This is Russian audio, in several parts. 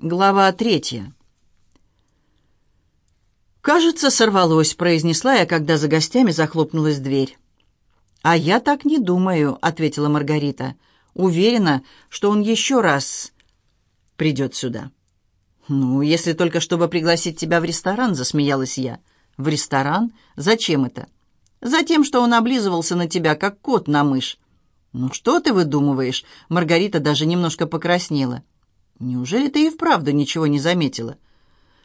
Глава третья. «Кажется, сорвалось», — произнесла я, когда за гостями захлопнулась дверь. «А я так не думаю», — ответила Маргарита. «Уверена, что он еще раз придет сюда». «Ну, если только чтобы пригласить тебя в ресторан», — засмеялась я. «В ресторан? Зачем это?» «Затем, что он облизывался на тебя, как кот на мышь». «Ну что ты выдумываешь?» Маргарита даже немножко покраснела. Неужели ты и вправду ничего не заметила?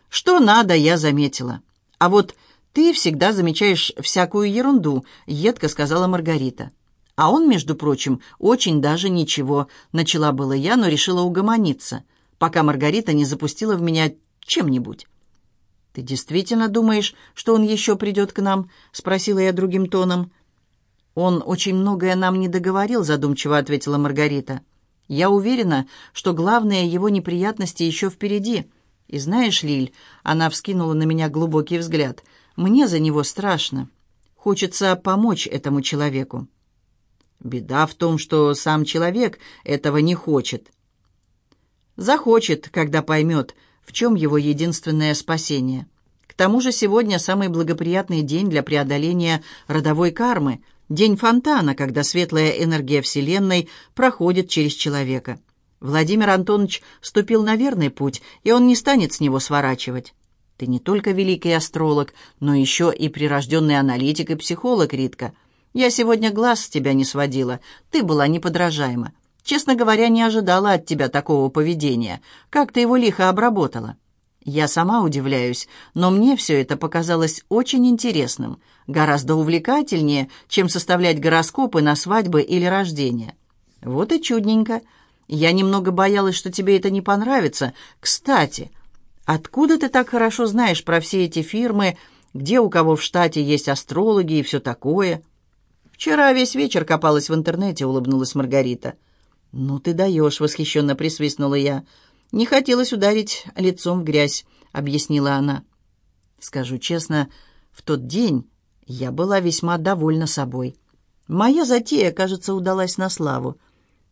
Что надо, я заметила. А вот ты всегда замечаешь всякую ерунду, едко сказала Маргарита. А он, между прочим, очень даже ничего. Начала было я, но решила угомониться, пока Маргарита не запустила в меня чем-нибудь. «Ты действительно думаешь, что он еще придет к нам?» — спросила я другим тоном. «Он очень многое нам не договорил», — задумчиво ответила Маргарита. Я уверена, что главные его неприятности еще впереди. И знаешь, Лиль, она вскинула на меня глубокий взгляд, мне за него страшно. Хочется помочь этому человеку. Беда в том, что сам человек этого не хочет. Захочет, когда поймет, в чем его единственное спасение. К тому же сегодня самый благоприятный день для преодоления родовой кармы — День фонтана, когда светлая энергия Вселенной проходит через человека. Владимир Антонович ступил на верный путь, и он не станет с него сворачивать. Ты не только великий астролог, но еще и прирожденный аналитик и психолог, Ритка. Я сегодня глаз с тебя не сводила, ты была неподражаема. Честно говоря, не ожидала от тебя такого поведения. Как ты его лихо обработала?» Я сама удивляюсь, но мне все это показалось очень интересным, гораздо увлекательнее, чем составлять гороскопы на свадьбы или рождение. Вот и чудненько. Я немного боялась, что тебе это не понравится. Кстати, откуда ты так хорошо знаешь про все эти фирмы, где у кого в штате есть астрологи и все такое? Вчера весь вечер копалась в интернете, улыбнулась Маргарита. «Ну ты даешь», — восхищенно присвистнула я. «Не хотелось ударить лицом в грязь», — объяснила она. «Скажу честно, в тот день я была весьма довольна собой. Моя затея, кажется, удалась на славу.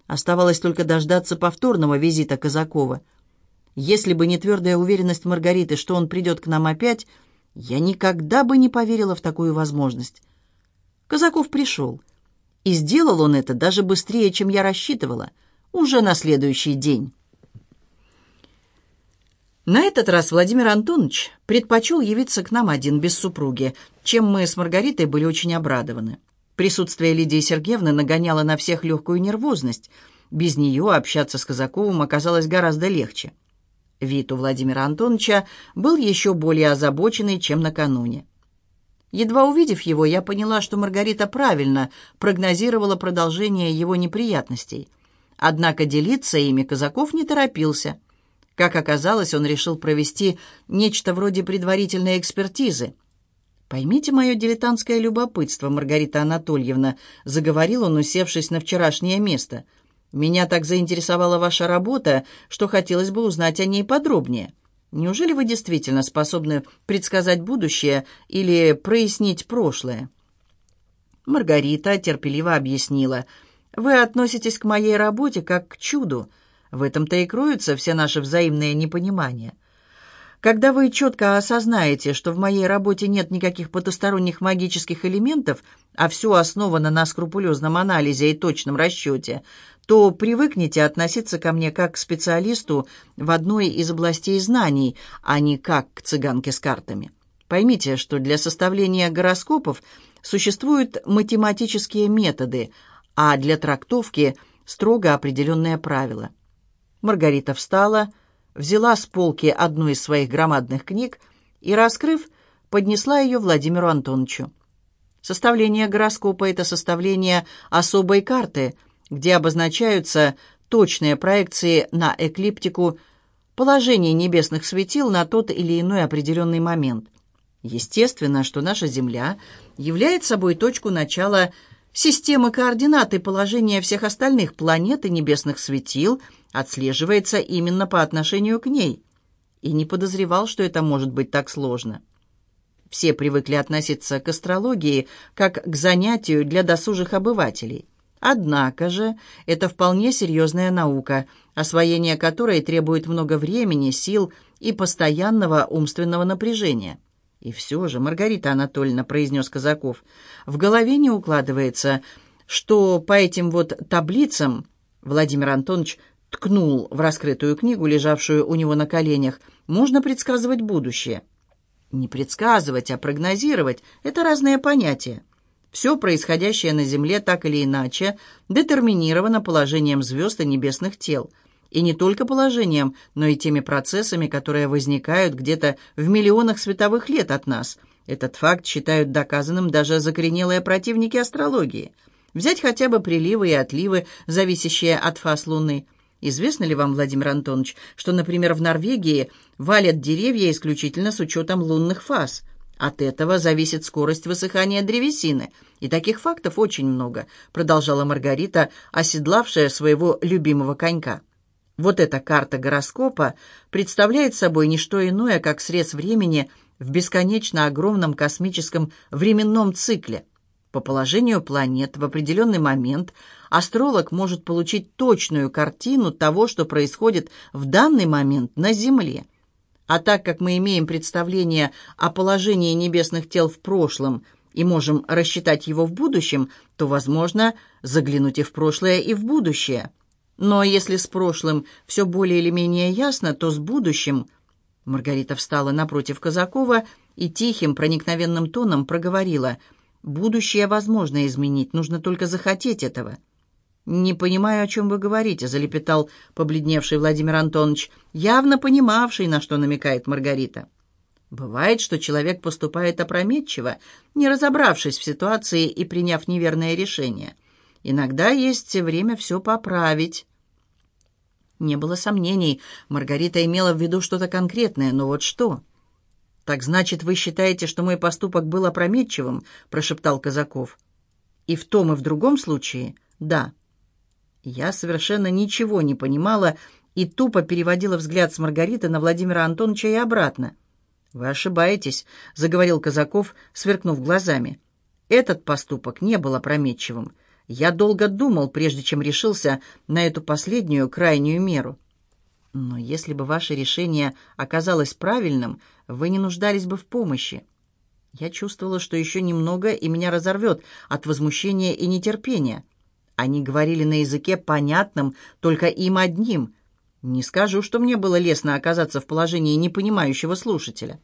Оставалось только дождаться повторного визита Казакова. Если бы не твердая уверенность Маргариты, что он придет к нам опять, я никогда бы не поверила в такую возможность. Казаков пришел. И сделал он это даже быстрее, чем я рассчитывала, уже на следующий день». На этот раз Владимир Антонович предпочел явиться к нам один, без супруги, чем мы с Маргаритой были очень обрадованы. Присутствие Лидии Сергеевны нагоняло на всех легкую нервозность. Без нее общаться с Казаковым оказалось гораздо легче. Вид у Владимира Антоновича был еще более озабоченный, чем накануне. Едва увидев его, я поняла, что Маргарита правильно прогнозировала продолжение его неприятностей. Однако делиться ими Казаков не торопился – как оказалось, он решил провести нечто вроде предварительной экспертизы. «Поймите мое дилетантское любопытство, Маргарита Анатольевна», — заговорил он, усевшись на вчерашнее место. «Меня так заинтересовала ваша работа, что хотелось бы узнать о ней подробнее. Неужели вы действительно способны предсказать будущее или прояснить прошлое?» Маргарита терпеливо объясняла. «Вы относитесь к моей работе как к чуду». В этом-то и кроются все наши взаимные непонимания. Когда вы четко осознаете, что в моей работе нет никаких потусторонних магических элементов, а все основано на скрупулезном анализе и точном расчете, то привыкнете относиться ко мне как к специалисту в одной из областей знаний, а не как к цыганке с картами. Поймите, что для составления гороскопов существуют математические методы, а для трактовки строго определенные правила – Маргарита встала, взяла с полки одну из своих громадных книг и, раскрыв, поднесла ее Владимиру Антоновичу. Составление гороскопа — это составление особой карты, где обозначаются точные проекции на эклиптику положения небесных светил на тот или иной определенный момент. Естественно, что наша Земля является собой точку начала системы координат и положения всех остальных планет и небесных светил — отслеживается именно по отношению к ней. И не подозревал, что это может быть так сложно. Все привыкли относиться к астрологии как к занятию для досужих обывателей. Однако же это вполне серьезная наука, освоение которой требует много времени, сил и постоянного умственного напряжения. «И все же, Маргарита Анатольевна», — произнес Казаков, — «в голове не укладывается, что по этим вот таблицам...» Владимир Антонович ткнул в раскрытую книгу, лежавшую у него на коленях, «можно предсказывать будущее». Не предсказывать, а прогнозировать — это разные понятия. Все происходящее на Земле так или иначе детерминировано положением звезд и небесных тел. И не только положением, но и теми процессами, которые возникают где-то в миллионах световых лет от нас. Этот факт считают доказанным даже закоренелые противники астрологии. Взять хотя бы приливы и отливы, зависящие от фаз Луны. Известно ли вам, Владимир Антонович, что, например, в Норвегии валят деревья исключительно с учетом лунных фаз – от этого зависит скорость высыхания древесины. И таких фактов очень много, продолжала Маргарита, оседлавшая своего любимого конька. Вот эта карта гороскопа представляет собой не что иное, как срез времени в бесконечно огромном космическом временном цикле. По положению планет в определенный момент астролог может получить точную картину того, что происходит в данный момент на Земле. А так как мы имеем представление о положении небесных тел в прошлом и можем рассчитать его в будущем, то, возможно, заглянуть и в прошлое, и в будущее. Но если с прошлым все более или менее ясно, то с будущим... Маргарита встала напротив Казакова и тихим, проникновенным тоном проговорила. «Будущее возможно изменить, нужно только захотеть этого». «Не понимаю, о чем вы говорите», — залепетал побледневший Владимир Антонович, явно понимавший, на что намекает Маргарита. «Бывает, что человек поступает опрометчиво, не разобравшись в ситуации и приняв неверное решение. Иногда есть время все поправить». Не было сомнений, Маргарита имела в виду что-то конкретное, но вот что? «Так значит, вы считаете, что мой поступок был опрометчивым?» — прошептал Казаков. «И в том, и в другом случае — да». Я совершенно ничего не понимала и тупо переводила взгляд с Маргариты на Владимира Антоновича и обратно. «Вы ошибаетесь», — заговорил Казаков, сверкнув глазами. «Этот поступок не был опрометчивым. Я долго думал, прежде чем решился на эту последнюю крайнюю меру. Но если бы ваше решение оказалось правильным, вы не нуждались бы в помощи. Я чувствовала, что еще немного, и меня разорвет от возмущения и нетерпения. Они говорили на языке понятном только им одним. Не скажу, что мне было лестно оказаться в положении непонимающего слушателя.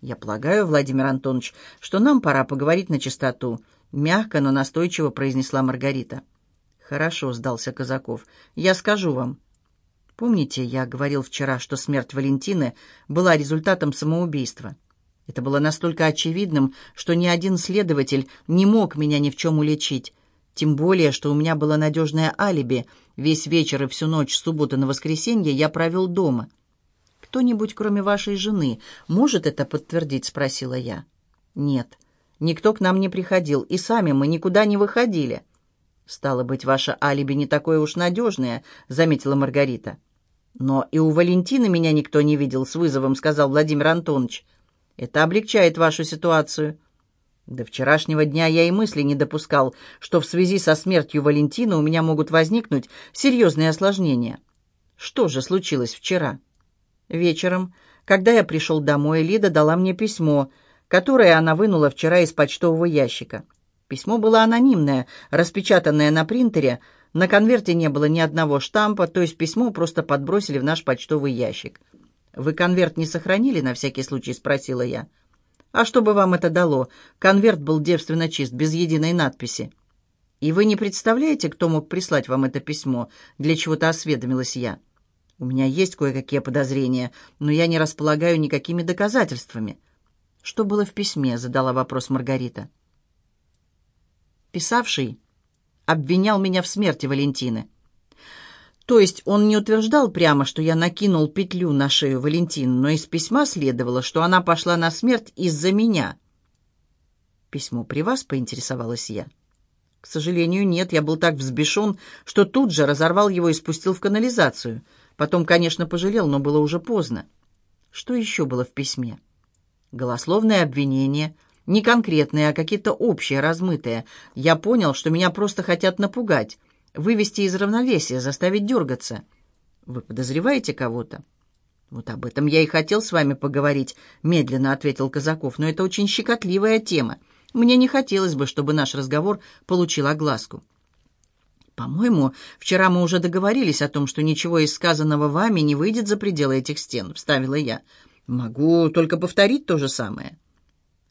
Я полагаю, Владимир Антонович, что нам пора поговорить на чистоту, мягко, но настойчиво произнесла Маргарита. Хорошо, сдался Казаков. Я скажу вам. Помните, я говорил вчера, что смерть Валентины была результатом самоубийства? Это было настолько очевидным, что ни один следователь не мог меня ни в чем уличить. Тем более, что у меня было надежное алиби. Весь вечер и всю ночь с субботы на воскресенье я провел дома. «Кто-нибудь, кроме вашей жены, может это подтвердить?» — спросила я. «Нет, никто к нам не приходил, и сами мы никуда не выходили». «Стало быть, ваше алиби не такое уж надежное», — заметила Маргарита. «Но и у Валентины меня никто не видел с вызовом», — сказал Владимир Антонович. «Это облегчает вашу ситуацию». До вчерашнего дня я и мысли не допускал, что в связи со смертью Валентина у меня могут возникнуть серьезные осложнения. Что же случилось вчера? Вечером, когда я пришел домой, Лида дала мне письмо, которое она вынула вчера из почтового ящика. Письмо было анонимное, распечатанное на принтере, на конверте не было ни одного штампа, то есть письмо просто подбросили в наш почтовый ящик. «Вы конверт не сохранили на всякий случай?» — спросила я. А что бы вам это дало? Конверт был девственно чист, без единой надписи. И вы не представляете, кто мог прислать вам это письмо? Для чего-то осведомилась я. У меня есть кое-какие подозрения, но я не располагаю никакими доказательствами. Что было в письме? Задала вопрос Маргарита. Писавший обвинял меня в смерти Валентины. То есть он не утверждал прямо, что я накинул петлю на шею Валентины, но из письма следовало, что она пошла на смерть из-за меня. «Письмо при вас?» — поинтересовалась я. «К сожалению, нет. Я был так взбешен, что тут же разорвал его и спустил в канализацию. Потом, конечно, пожалел, но было уже поздно. Что еще было в письме? Голословное обвинение, Не конкретные, а какие-то общие, размытые. Я понял, что меня просто хотят напугать, вывести из равновесия, заставить дергаться. Вы подозреваете кого-то? Вот об этом я и хотел с вами поговорить, медленно ответил Казаков, но это очень щекотливая тема. Мне не хотелось бы, чтобы наш разговор получил огласку. «По-моему, вчера мы уже договорились о том, что ничего из сказанного вами не выйдет за пределы этих стен», — вставила я. «Могу только повторить то же самое».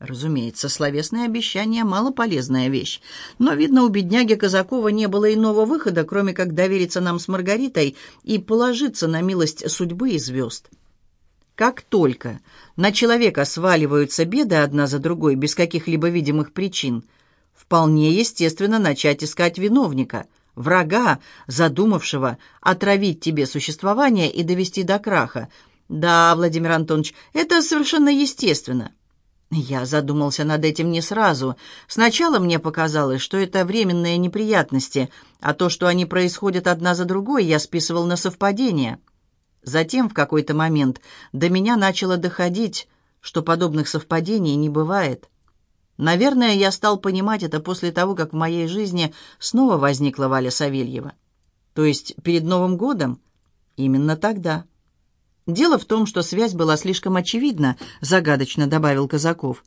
Разумеется, словесное обещание — малополезная вещь. Но, видно, у бедняги Казакова не было иного выхода, кроме как довериться нам с Маргаритой и положиться на милость судьбы и звезд. Как только на человека сваливаются беды одна за другой без каких-либо видимых причин, вполне естественно начать искать виновника, врага, задумавшего отравить тебе существование и довести до краха. Да, Владимир Антонович, это совершенно естественно. Я задумался над этим не сразу. Сначала мне показалось, что это временные неприятности, а то, что они происходят одна за другой, я списывал на совпадение. Затем, в какой-то момент, до меня начало доходить, что подобных совпадений не бывает. Наверное, я стал понимать это после того, как в моей жизни снова возникла Валя Савельева. То есть перед Новым годом? Именно тогда. «Дело в том, что связь была слишком очевидна», — загадочно добавил Казаков.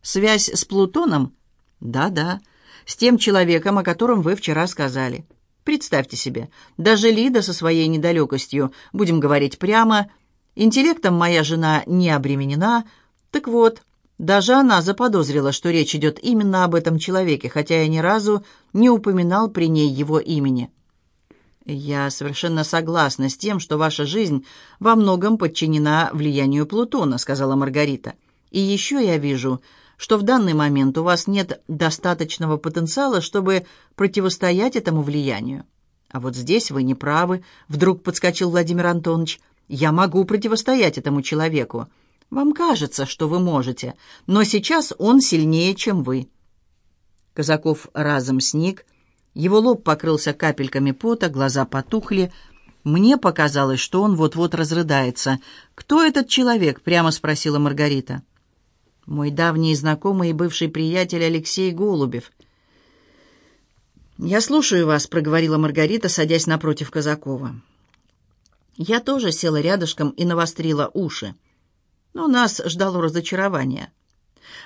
«Связь с Плутоном?» «Да-да, с тем человеком, о котором вы вчера сказали. Представьте себе, даже Лида со своей недалекостью, будем говорить прямо, интеллектом моя жена не обременена. Так вот, даже она заподозрила, что речь идет именно об этом человеке, хотя я ни разу не упоминал при ней его имени». «Я совершенно согласна с тем, что ваша жизнь во многом подчинена влиянию Плутона», — сказала Маргарита. «И еще я вижу, что в данный момент у вас нет достаточного потенциала, чтобы противостоять этому влиянию». «А вот здесь вы не правы», — вдруг подскочил Владимир Антонович. «Я могу противостоять этому человеку. Вам кажется, что вы можете, но сейчас он сильнее, чем вы». Казаков разом сник — его лоб покрылся капельками пота, глаза потухли. Мне показалось, что он вот-вот разрыдается. «Кто этот человек?» — прямо спросила Маргарита. «Мой давний знакомый и бывший приятель Алексей Голубев». «Я слушаю вас», — проговорила Маргарита, садясь напротив Казакова. Я тоже села рядышком и навострила уши. Но нас ждало разочарование.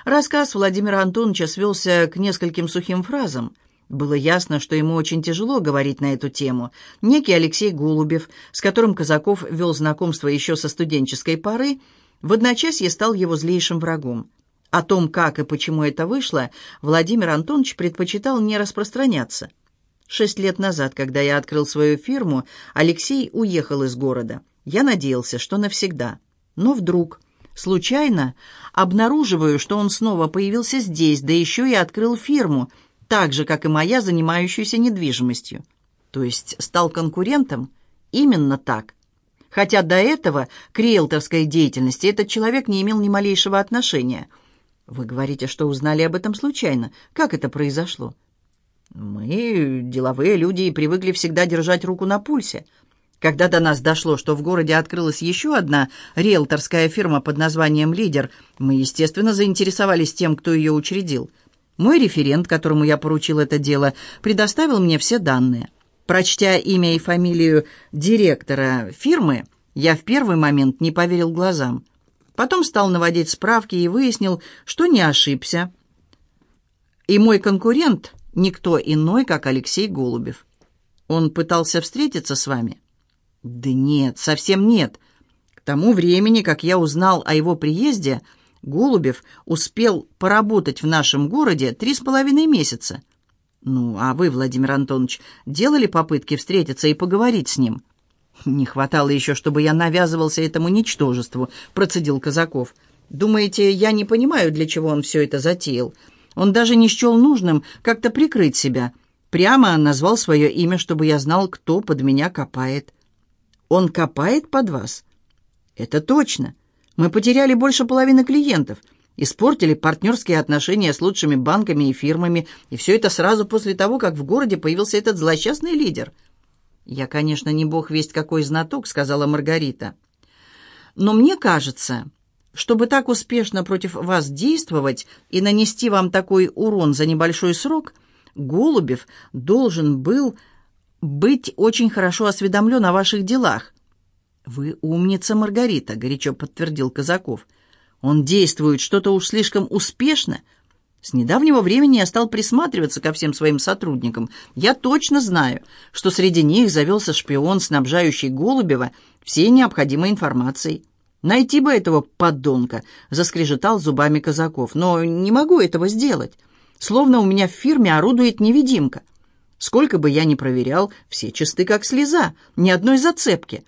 Рассказ Владимира Антоновича свелся к нескольким сухим фразам. Было ясно, что ему очень тяжело говорить на эту тему. Некий Алексей Голубев, с которым Казаков вел знакомство еще со студенческой поры, в одночасье стал его злейшим врагом. О том, как и почему это вышло, Владимир Антонович предпочитал не распространяться. Шесть лет назад, когда я открыл свою фирму, Алексей уехал из города. Я надеялся, что навсегда. Но вдруг, случайно, обнаруживаю, что он снова появился здесь, да еще и открыл фирму – так же, как и моя, занимающаяся недвижимостью. То есть стал конкурентом? Именно так. Хотя до этого к риэлторской деятельности этот человек не имел ни малейшего отношения. Вы говорите, что узнали об этом случайно. Как это произошло? Мы, деловые люди, привыкли всегда держать руку на пульсе. Когда до нас дошло, что в городе открылась еще одна риэлторская фирма под названием «Лидер», мы, естественно, заинтересовались тем, кто ее учредил – мой референт, которому я поручил это дело, предоставил мне все данные. Прочтя имя и фамилию директора фирмы, я в первый момент не поверил глазам. Потом стал наводить справки и выяснил, что не ошибся. И мой конкурент — никто иной, как Алексей Голубев. Он пытался встретиться с вами? Да нет, совсем нет. К тому времени, как я узнал о его приезде — Голубев успел поработать в нашем городе три с половиной месяца. Ну, а вы, Владимир Антонович, делали попытки встретиться и поговорить с ним? Не хватало еще, чтобы я навязывался этому ничтожеству, процедил Казаков. Думаете, я не понимаю, для чего он все это затеял? Он даже не счел нужным как-то прикрыть себя. Прямо назвал свое имя, чтобы я знал, кто под меня копает. Он копает под вас? Это точно. Мы потеряли больше половины клиентов, испортили партнерские отношения с лучшими банками и фирмами, и все это сразу после того, как в городе появился этот злосчастный лидер. «Я, конечно, не бог весть какой знаток», — сказала Маргарита. «Но мне кажется, Чтобы так успешно против вас действовать и нанести вам такой урон за небольшой срок, Голубев должен был быть очень хорошо осведомлен о ваших делах. «Вы умница, Маргарита», — горячо подтвердил Казаков. «Он действует что-то уж слишком успешно. С недавнего времени я стал присматриваться ко всем своим сотрудникам. Я точно знаю, что среди них завелся шпион, снабжающий Голубева всей необходимой информацией. Найти бы этого подонка, заскрежетал зубами Казаков, но не могу этого сделать. Словно у меня в фирме орудует невидимка. Сколько бы я ни проверял, все чисты как слеза, ни одной зацепки.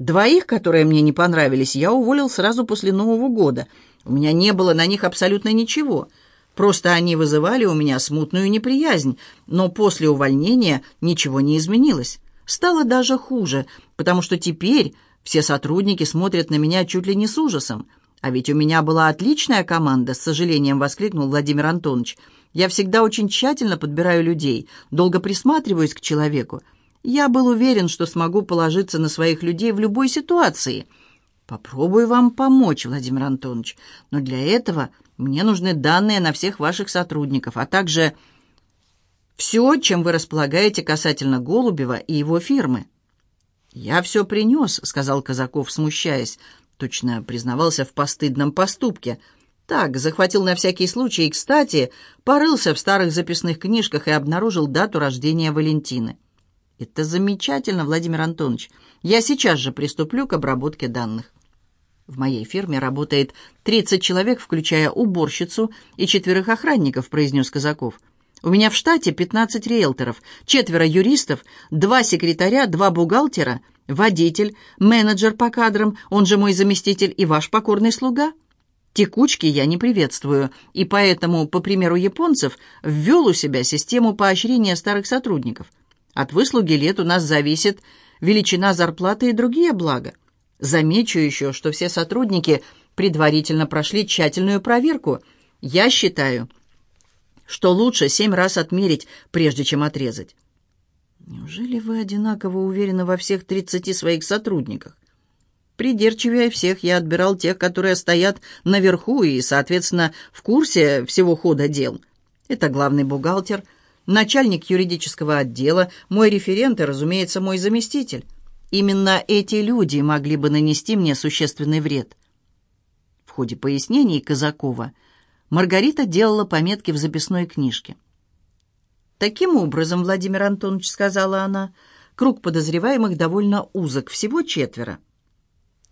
Двоих, которые мне не понравились, я уволил сразу после Нового года. У меня не было на них абсолютно ничего. Просто они вызывали у меня смутную неприязнь, но после увольнения ничего не изменилось. Стало даже хуже, потому что теперь все сотрудники смотрят на меня чуть ли не с ужасом. А ведь у меня была отличная команда, с сожалением воскликнул Владимир Антонович. Я всегда очень тщательно подбираю людей, долго присматриваюсь к человеку. Я был уверен, что смогу положиться на своих людей в любой ситуации. Попробую вам помочь, Владимир Антонович, но для этого мне нужны данные на всех ваших сотрудников, а также все, чем вы располагаете касательно Голубева и его фирмы. «Я все принес», — сказал Казаков, смущаясь. Точно признавался в постыдном поступке. Так, захватил на всякий случай и, кстати, порылся в старых записных книжках и обнаружил дату рождения Валентины. «Это замечательно, Владимир Антонович. Я сейчас же приступлю к обработке данных». В моей фирме работает 30 человек, включая уборщицу и четверых охранников, произнес Казаков. У меня в штате 15 риэлторов, четверо юристов, два секретаря, два бухгалтера, водитель, менеджер по кадрам, он же мой заместитель и ваш покорный слуга. Текучки я не приветствую, и поэтому, по примеру японцев, ввел у себя систему поощрения старых сотрудников. От выслуги лет у нас зависит величина зарплаты и другие блага. Замечу еще, что все сотрудники предварительно прошли тщательную проверку. Я считаю, что лучше семь раз отмерить, прежде чем отрезать. Неужели вы одинаково уверены во всех тридцати своих сотрудниках? Придирчивее всех я отбирал тех, которые стоят наверху и, соответственно, в курсе всего хода дел. Это главный бухгалтер, начальник юридического отдела, мой референт и, разумеется, мой заместитель. Именно эти люди могли бы нанести мне существенный вред. В ходе пояснений Казакова – Маргарита делала пометки в записной книжке. «Таким образом, Владимир Антонович, — сказала она, — круг подозреваемых довольно узок, всего четверо.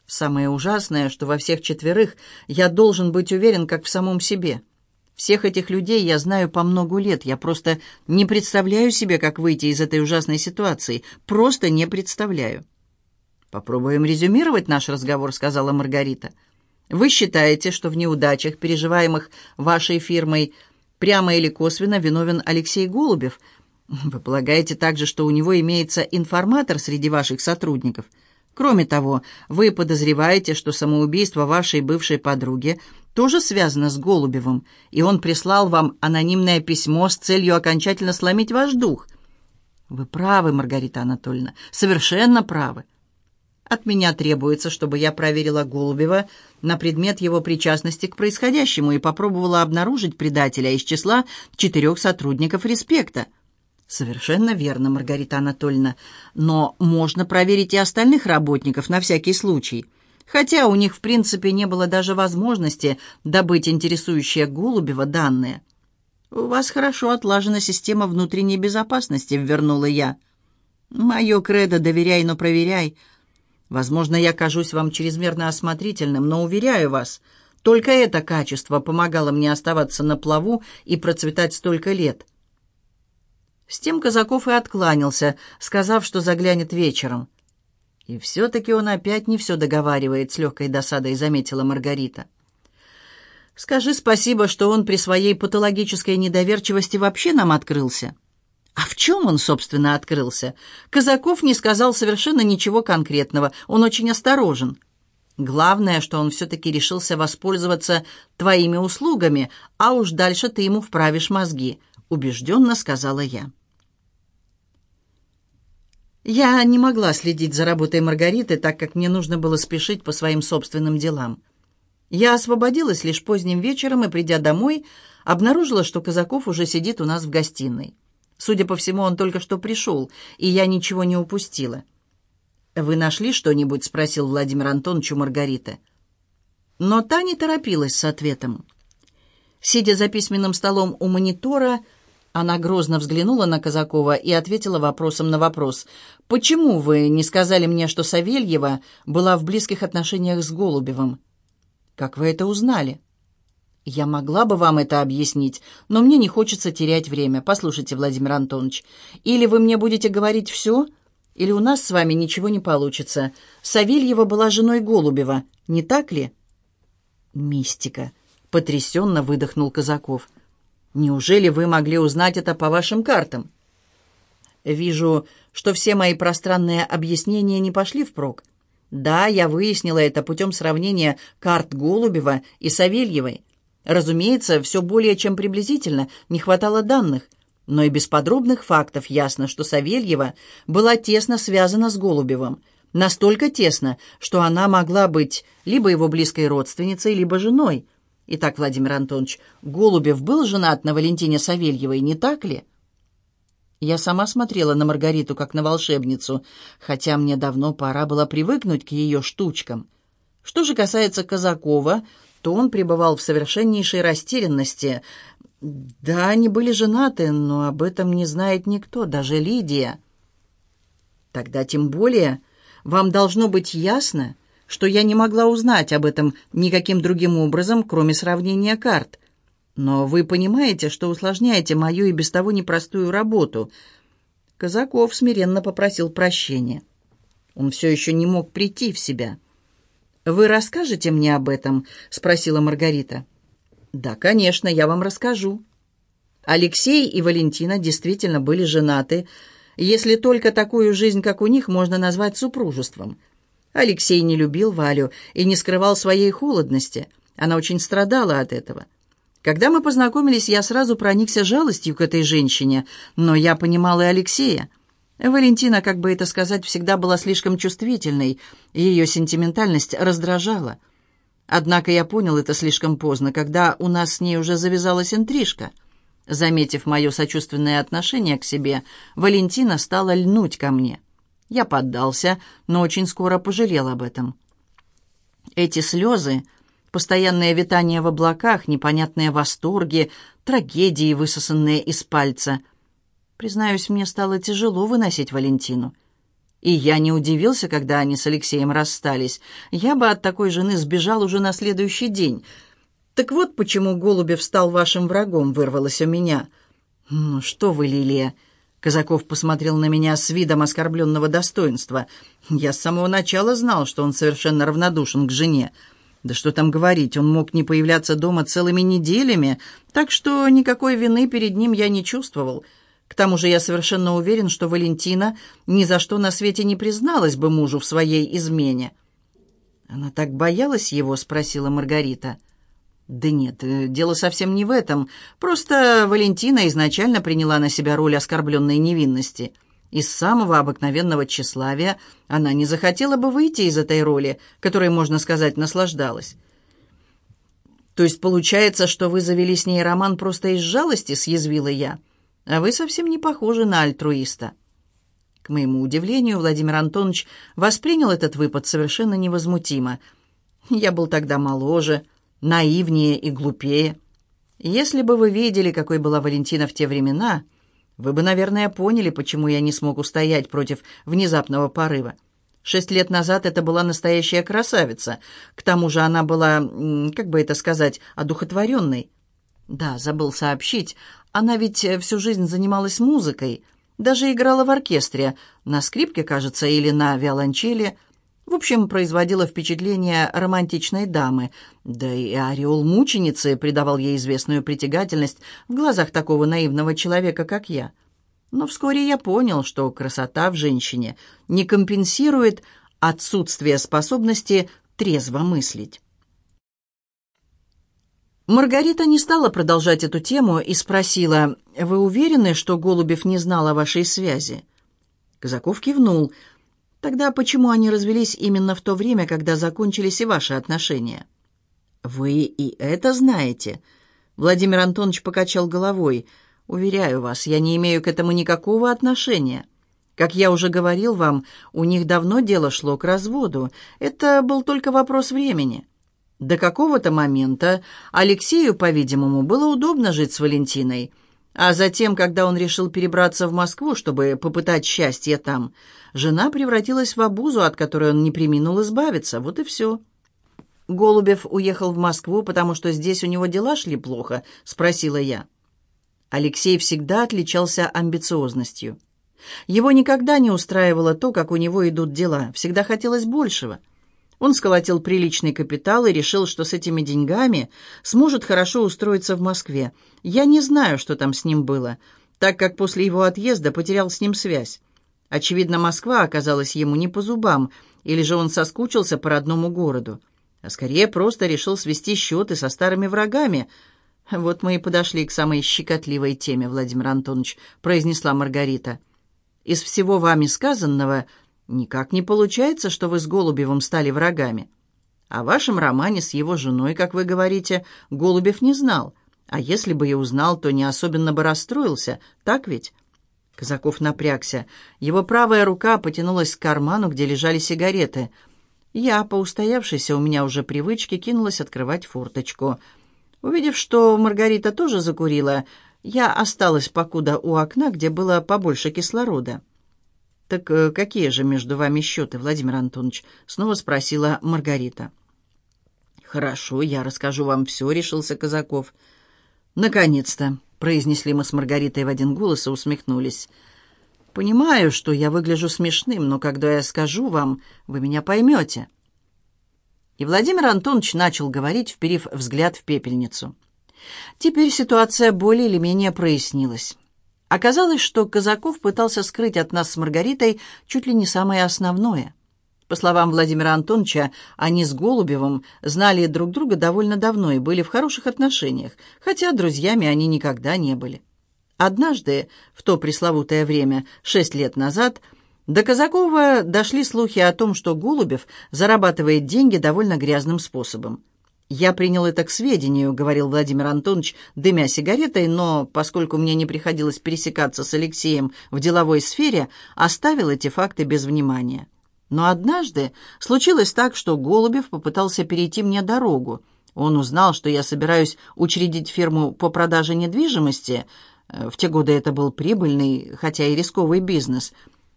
Самое ужасное, что во всех четверых я должен быть уверен, как в самом себе. Всех этих людей я знаю по многу лет, я просто не представляю себе, как выйти из этой ужасной ситуации, просто не представляю». «Попробуем резюмировать наш разговор», — сказала Маргарита. — вы считаете, что в неудачах, переживаемых вашей фирмой, прямо или косвенно виновен Алексей Голубев? Вы полагаете также, что у него имеется информатор среди ваших сотрудников? Кроме того, вы подозреваете, что самоубийство вашей бывшей подруги тоже связано с Голубевым, и он прислал вам анонимное письмо с целью окончательно сломить ваш дух. Вы правы, Маргарита Анатольевна, совершенно правы. От меня требуется, чтобы я проверила Голубева на предмет его причастности к происходящему и попробовала обнаружить предателя из числа четырех сотрудников «Респекта». «Совершенно верно, Маргарита Анатольевна. Но можно проверить и остальных работников на всякий случай. Хотя у них, в принципе, не было даже возможности добыть интересующие Голубева данные». «У вас хорошо отлажена система внутренней безопасности», — вернула я. «Мое кредо доверяй, но проверяй», Возможно, я кажусь вам чрезмерно осмотрительным, но, уверяю вас, только это качество помогало мне оставаться на плаву и процветать столько лет. С тем Казаков и откланялся, сказав, что заглянет вечером. И все-таки он опять не все договаривает, с легкой досадой заметила Маргарита. Скажи спасибо, что он при своей патологической недоверчивости вообще нам открылся. А в чем он, собственно, открылся? Казаков не сказал совершенно ничего конкретного. Он очень осторожен. Главное, что он все-таки решился воспользоваться твоими услугами, а уж дальше ты ему вправишь мозги», — убежденно сказала я. Я не могла следить за работой Маргариты, так как мне нужно было спешить по своим собственным делам. Я освободилась лишь поздним вечером и, придя домой, обнаружила, что Казаков уже сидит у нас в гостиной. Судя по всему, он только что пришел, и я ничего не упустила. «Вы нашли что-нибудь?» — спросил Владимир Антонович у Маргариты. Но та не торопилась с ответом. Сидя за письменным столом у монитора, она грозно взглянула на Казакова и ответила вопросом на вопрос. «Почему вы не сказали мне, что Савельева была в близких отношениях с Голубевым?» «Как вы это узнали?» «Я могла бы вам это объяснить, но мне не хочется терять время. Послушайте, Владимир Антонович, или вы мне будете говорить все, или у нас с вами ничего не получится. Савельева была женой Голубева, не так ли?» «Мистика», — потрясенно выдохнул Казаков. «Неужели вы могли узнать это по вашим картам?» «Вижу, что все мои пространные объяснения не пошли впрок. Да, я выяснила это путем сравнения карт Голубева и Савельевой. Разумеется, все более чем приблизительно, не хватало данных, но и без подробных фактов ясно, что Савельева была тесно связана с Голубевым. Настолько тесно, что она могла быть либо его близкой родственницей, либо женой. Итак, Владимир Антонович, Голубев был женат на Валентине Савельевой, не так ли? Я сама смотрела на Маргариту как на волшебницу, хотя мне давно пора было привыкнуть к ее штучкам. Что же касается Казакова, то он пребывал в совершеннейшей растерянности. Да, они были женаты, но об этом не знает никто, даже Лидия. Тогда тем более вам должно быть ясно, что я не могла узнать об этом никаким другим образом, кроме сравнения карт. Но вы понимаете, что усложняете мою и без того непростую работу. Казаков смиренно попросил прощения. Он все еще не мог прийти в себя. «Вы расскажете мне об этом?» — спросила Маргарита. «Да, конечно, я вам расскажу». Алексей и Валентина действительно были женаты, если только такую жизнь, как у них, можно назвать супружеством. Алексей не любил Валю и не скрывал своей холодности. Она очень страдала от этого. Когда мы познакомились, я сразу проникся жалостью к этой женщине, но я понимал и Алексея. Валентина, как бы это сказать, всегда была слишком чувствительной, ее сентиментальность раздражала. Однако я понял это слишком поздно, когда у нас с ней уже завязалась интрижка. Заметив мое сочувственное отношение к себе, Валентина стала льнуть ко мне. Я поддался, но очень скоро пожалел об этом. Эти слезы Постоянное витание в облаках, непонятные восторги, трагедии, высосанные из пальца. Признаюсь, мне стало тяжело выносить Валентину. И я не удивился, когда они с Алексеем расстались. Я бы от такой жены сбежал уже на следующий день. Так вот почему Голубев стал вашим врагом, вырвалось у меня. «Ну что вы, Лилия?» Казаков посмотрел на меня с видом оскорбленного достоинства. «Я с самого начала знал, что он совершенно равнодушен к жене. Да что там говорить, он мог не появляться дома целыми неделями, так что никакой вины перед ним я не чувствовал. К тому же я совершенно уверен, что Валентина ни за что на свете не призналась бы мужу в своей измене. «Она так боялась его?» — спросила Маргарита. «Да нет, э, дело совсем не в этом. Просто Валентина изначально приняла на себя роль оскорбленной невинности». Из самого обыкновенного тщеславия она не захотела бы выйти из этой роли, которой, можно сказать, наслаждалась. «То есть получается, что вы завели с ней роман просто из жалости?» — съязвила я. «А вы совсем не похожи на альтруиста». К моему удивлению, Владимир Антонович воспринял этот выпад совершенно невозмутимо. Я был тогда моложе, наивнее и глупее. Если бы вы видели, какой была Валентина в те времена... Вы бы, наверное, поняли, почему я не смог устоять против внезапного порыва. Шесть лет назад это была настоящая красавица. К тому же она была, как бы это сказать, одухотворенной. Да, забыл сообщить, она ведь э, всю жизнь занималась музыкой, даже играла в оркестре, на скрипке, кажется, или на виолончели – в общем, производила впечатление романтичной дамы, да и ореол мученицы придавал ей известную притягательность в глазах такого наивного человека, как я. Но вскоре я понял, что красота в женщине не компенсирует отсутствие способности трезво мыслить. Маргарита не стала продолжать эту тему и спросила, «Вы уверены, что Голубев не знал о вашей связи?» Казаков кивнул – Тогда почему они развелись именно в то время, когда закончились и ваши отношения? «Вы и это знаете?» Владимир Антонович покачал головой. «Уверяю вас, я не имею к этому никакого отношения. Как я уже говорил вам, у них давно дело шло к разводу. Это был только вопрос времени». До какого-то момента Алексею, по-видимому, было удобно жить с Валентиной. А затем, когда он решил перебраться в Москву, чтобы попытать счастье там, жена превратилась в обузу, от которой он не приминул избавиться. Вот и все. «Голубев уехал в Москву, потому что здесь у него дела шли плохо?» — спросила я. Алексей всегда отличался амбициозностью. Его никогда не устраивало то, как у него идут дела, всегда хотелось большего. Он сколотил приличный капитал и решил, что с этими деньгами сможет хорошо устроиться в Москве. Я не знаю, что там с ним было, так как после его отъезда потерял с ним связь. Очевидно, Москва оказалась ему не по зубам, или же он соскучился по родному городу а скорее просто решил свести счеты со старыми врагами. «Вот мы и подошли к самой щекотливой теме, Владимир Антонович», — произнесла Маргарита. «Из всего вами сказанного никак не получается, что вы с Голубевым стали врагами. О вашем романе с его женой, как вы говорите, Голубев не знал, а если бы и узнал, то не особенно бы расстроился, так ведь?» Казаков напрягся. Его правая рука потянулась к карману, где лежали сигареты — я, по устоявшейся у меня уже привычке, кинулась открывать форточку. Увидев, что Маргарита тоже закурила, я осталась покуда у окна, где было побольше кислорода. «Так э, какие же между вами счеты, Владимир Антонович?» — снова спросила Маргарита. «Хорошо, я расскажу вам все», — решился Казаков. «Наконец-то», — произнесли мы с Маргаритой в один голос и усмехнулись. Понимаю, что я выгляжу смешным, но когда я скажу вам, вы меня поймете». И Владимир Антонович начал говорить, вперив взгляд в пепельницу. Теперь ситуация более или менее прояснилась. Оказалось, что Казаков пытался скрыть от нас с Маргаритой чуть ли не самое основное. По словам Владимира Антоновича, они с Голубевым знали друг друга довольно давно и были в хороших отношениях, хотя друзьями они никогда не были. Однажды, в то пресловутое время, шесть лет назад, до Казакова дошли слухи о том, что Голубев зарабатывает деньги довольно грязным способом. «Я принял это к сведению», — говорил Владимир Антонович, дымя сигаретой, но, поскольку мне не приходилось пересекаться с Алексеем в деловой сфере, оставил эти факты без внимания. Но однажды случилось так, что Голубев попытался перейти мне дорогу. Он узнал, что я собираюсь учредить фирму по продаже недвижимости — в те годы это был прибыльный, хотя и рисковый бизнес.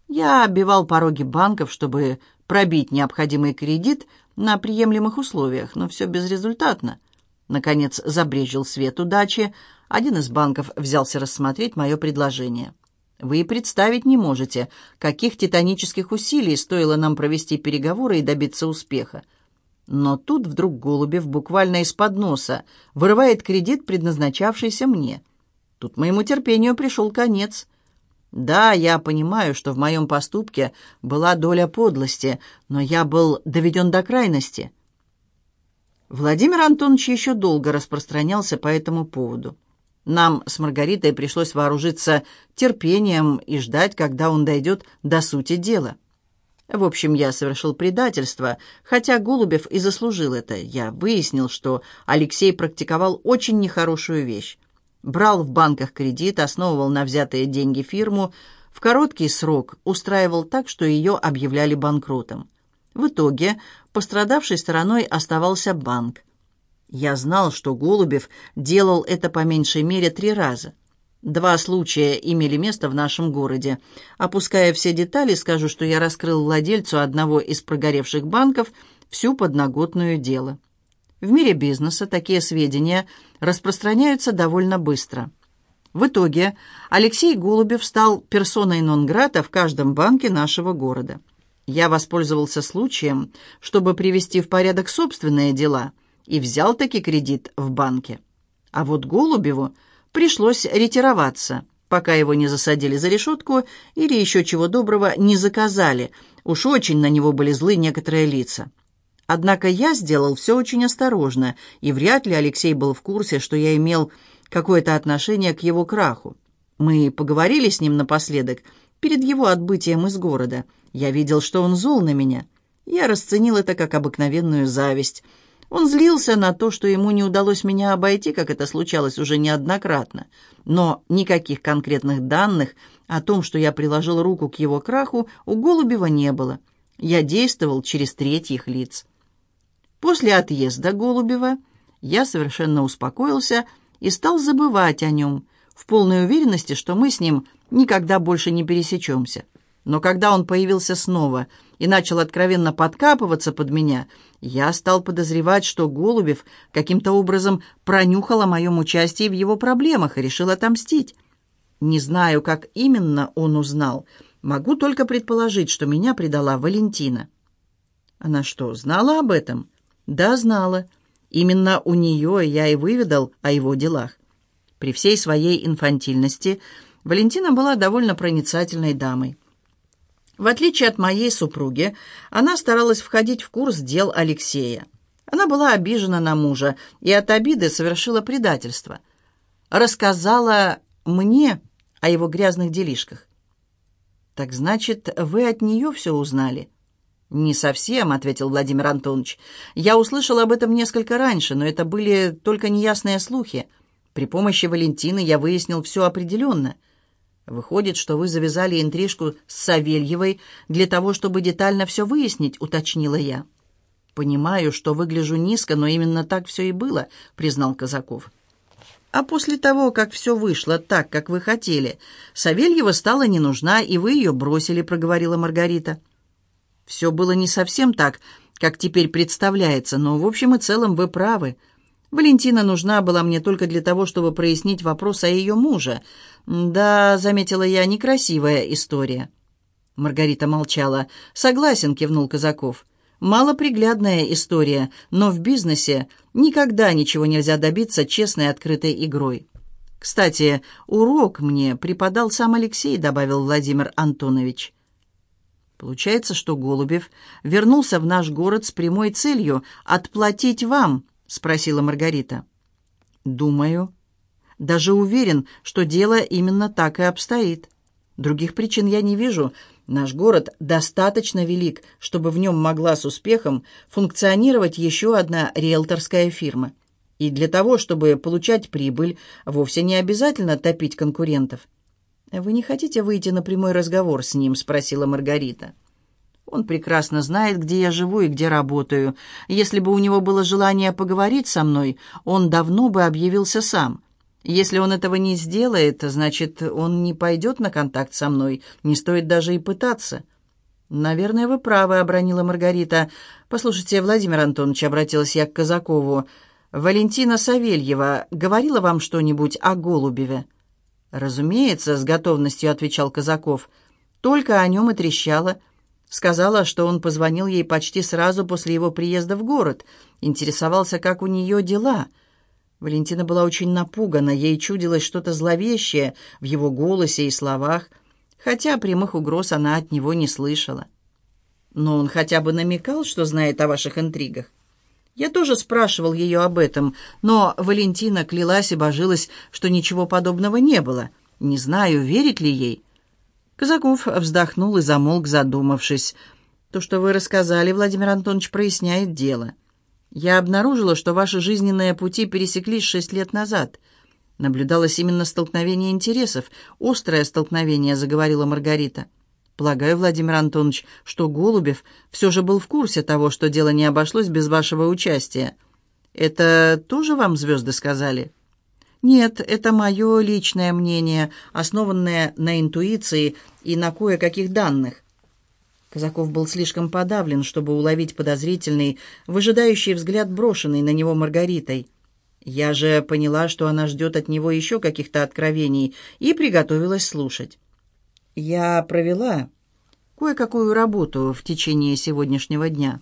Я оббивал пороги банков, чтобы пробить необходимый кредит на приемлемых условиях, но все безрезультатно. Наконец забрежил свет удачи. Один из банков взялся рассмотреть мое предложение. Вы представить не можете, каких титанических усилий стоило нам провести переговоры и добиться успеха. Но тут вдруг Голубев буквально из-под носа вырывает кредит, предназначавшийся мне – Тут моему терпению пришел конец. Да, я понимаю, что в моем поступке была доля подлости, но я был доведен до крайности. Владимир Антонович еще долго распространялся по этому поводу. Нам с Маргаритой пришлось вооружиться терпением и ждать, когда он дойдет до сути дела. В общем, я совершил предательство, хотя Голубев и заслужил это. Я выяснил, что Алексей практиковал очень нехорошую вещь брал в банках кредит, основывал на взятые деньги фирму, в короткий срок устраивал так, что ее объявляли банкротом. В итоге пострадавшей стороной оставался банк. Я знал, что Голубев делал это по меньшей мере три раза. Два случая имели место в нашем городе. Опуская все детали, скажу, что я раскрыл владельцу одного из прогоревших банков всю подноготную дело. В мире бизнеса такие сведения распространяются довольно быстро. В итоге Алексей Голубев стал персоной нон-грата в каждом банке нашего города. Я воспользовался случаем, чтобы привести в порядок собственные дела, и взял таки кредит в банке. А вот Голубеву пришлось ретироваться, пока его не засадили за решетку или еще чего доброго не заказали. Уж очень на него были злы некоторые лица. Однако я сделал все очень осторожно, и вряд ли Алексей был в курсе, что я имел какое-то отношение к его краху. Мы поговорили с ним напоследок, перед его отбытием из города. Я видел, что он зол на меня. Я расценил это как обыкновенную зависть. Он злился на то, что ему не удалось меня обойти, как это случалось уже неоднократно. Но никаких конкретных данных о том, что я приложил руку к его краху, у Голубева не было. Я действовал через третьих лиц. После отъезда Голубева я совершенно успокоился и стал забывать о нем, в полной уверенности, что мы с ним никогда больше не пересечемся. Но когда он появился снова и начал откровенно подкапываться под меня, я стал подозревать, что Голубев каким-то образом пронюхал о моем участии в его проблемах и решил отомстить. Не знаю, как именно он узнал. Могу только предположить, что меня предала Валентина. Она что, знала об этом? Да, знала. Именно у нее я и выведал о его делах. При всей своей инфантильности Валентина была довольно проницательной дамой. В отличие от моей супруги, она старалась входить в курс дел Алексея. Она была обижена на мужа и от обиды совершила предательство. Рассказала мне о его грязных делишках. «Так значит, вы от нее все узнали?» «Не совсем», — ответил Владимир Антонович. «Я услышал об этом несколько раньше, но это были только неясные слухи. При помощи Валентины я выяснил все определенно». «Выходит, что вы завязали интрижку с Савельевой для того, чтобы детально все выяснить», — уточнила я. «Понимаю, что выгляжу низко, но именно так все и было», — признал Казаков. «А после того, как все вышло так, как вы хотели, Савельева стала не нужна, и вы ее бросили», — проговорила Маргарита. «Все было не совсем так, как теперь представляется, но в общем и целом вы правы. Валентина нужна была мне только для того, чтобы прояснить вопрос о ее муже. Да, заметила я, некрасивая история. Маргарита молчала. «Согласен», — кивнул Казаков. «Малоприглядная история, но в бизнесе никогда ничего нельзя добиться честной открытой игрой». «Кстати, урок мне преподал сам Алексей», — добавил Владимир Антонович. «Получается, что Голубев вернулся в наш город с прямой целью отплатить вам», — спросила Маргарита. «Думаю. Даже уверен, что дело именно так и обстоит. Других причин я не вижу. Наш город достаточно велик, чтобы в нем могла с успехом функционировать еще одна риэлторская фирма. И для того, чтобы получать прибыль, вовсе не обязательно топить конкурентов». «Вы не хотите выйти на прямой разговор с ним?» — спросила Маргарита. Он прекрасно знает, где я живу и где работаю. Если бы у него было желание поговорить со мной, он давно бы объявился сам. Если он этого не сделает, значит, он не пойдет на контакт со мной. Не стоит даже и пытаться». «Наверное, вы правы», — обронила Маргарита. «Послушайте, Владимир Антонович», — обратилась я к Казакову, «Валентина Савельева говорила вам что-нибудь о Голубеве?» «Разумеется», — с готовностью отвечал Казаков. «Только о нем и трещала». Сказала, что он позвонил ей почти сразу после его приезда в город, интересовался, как у нее дела. Валентина была очень напугана, ей чудилось что-то зловещее в его голосе и словах, хотя прямых угроз она от него не слышала. Но он хотя бы намекал, что знает о ваших интригах. Я тоже спрашивал ее об этом, но Валентина клялась и божилась, что ничего подобного не было. Не знаю, верить ли ей. Казаков вздохнул и замолк, задумавшись. «То, что вы рассказали, Владимир Антонович, проясняет дело. Я обнаружила, что ваши жизненные пути пересеклись шесть лет назад. Наблюдалось именно столкновение интересов, острое столкновение», — заговорила Маргарита. «Полагаю, Владимир Антонович, что Голубев все же был в курсе того, что дело не обошлось без вашего участия. Это тоже вам звезды сказали?» Нет, это мое личное мнение, основанное на интуиции и на кое-каких данных. Казаков был слишком подавлен, чтобы уловить подозрительный, выжидающий взгляд, брошенный на него Маргаритой. Я же поняла, что она ждет от него еще каких-то откровений, и приготовилась слушать. Я провела кое-какую работу в течение сегодняшнего дня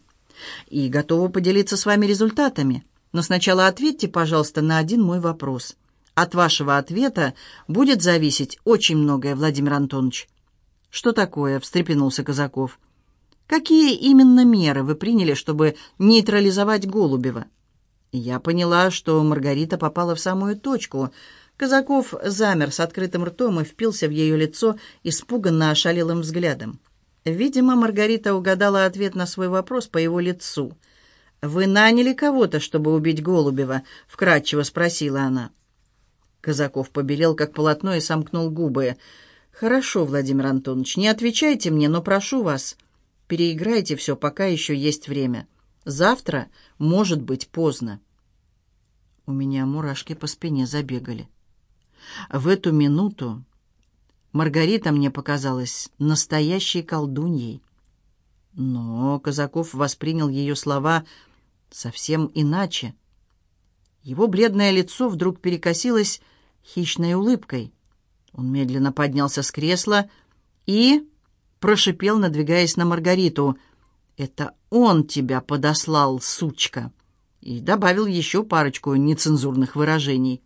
и готова поделиться с вами результатами. Но сначала ответьте, пожалуйста, на один мой вопрос. От вашего ответа будет зависеть очень многое, Владимир Антонович». «Что такое?» — встрепенулся Казаков. «Какие именно меры вы приняли, чтобы нейтрализовать Голубева?» Я поняла, что Маргарита попала в самую точку. Казаков замер с открытым ртом и впился в ее лицо испуганно ошалелым взглядом. Видимо, Маргарита угадала ответ на свой вопрос по его лицу. «Вы наняли кого-то, чтобы убить Голубева?» — вкратчиво спросила она. Казаков побелел, как полотно, и сомкнул губы. «Хорошо, Владимир Антонович, не отвечайте мне, но прошу вас, переиграйте все, пока еще есть время. Завтра может быть поздно». У меня мурашки по спине забегали. В эту минуту Маргарита мне показалась настоящей колдуньей. Но Казаков воспринял ее слова совсем иначе. Его бледное лицо вдруг перекосилось хищной улыбкой. Он медленно поднялся с кресла и прошипел, надвигаясь на Маргариту. «Это он тебя подослал, сучка!» И добавил еще парочку нецензурных выражений.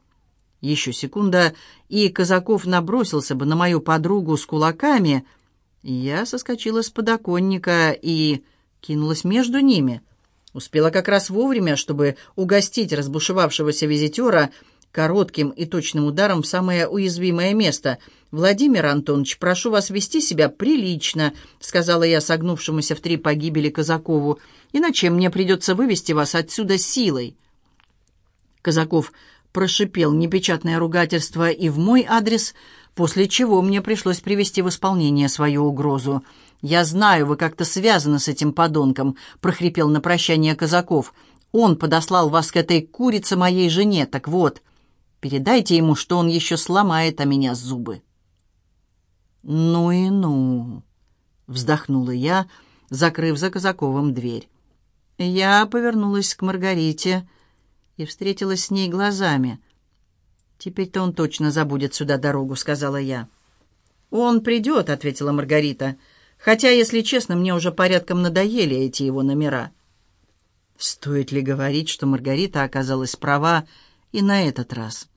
Еще секунда, и Казаков набросился бы на мою подругу с кулаками. Я соскочила с подоконника и кинулась между ними — Успела как раз вовремя, чтобы угостить разбушевавшегося визитера коротким и точным ударом в самое уязвимое место. «Владимир Антонович, прошу вас вести себя прилично», — сказала я согнувшемуся в три погибели Казакову, «иначе мне придется вывести вас отсюда силой». Казаков прошипел непечатное ругательство и в мой адрес, после чего мне пришлось привести в исполнение свою угрозу — «Я знаю, вы как-то связаны с этим подонком», — прохрипел на прощание Казаков. «Он подослал вас к этой курице моей жене, так вот, передайте ему, что он еще сломает о меня зубы». «Ну и ну», — вздохнула я, закрыв за Казаковым дверь. Я повернулась к Маргарите и встретилась с ней глазами. «Теперь-то он точно забудет сюда дорогу», — сказала я. «Он придет», — ответила Маргарита, — Хотя, если честно, мне уже порядком надоели эти его номера. Стоит ли говорить, что Маргарита оказалась права и на этот раз?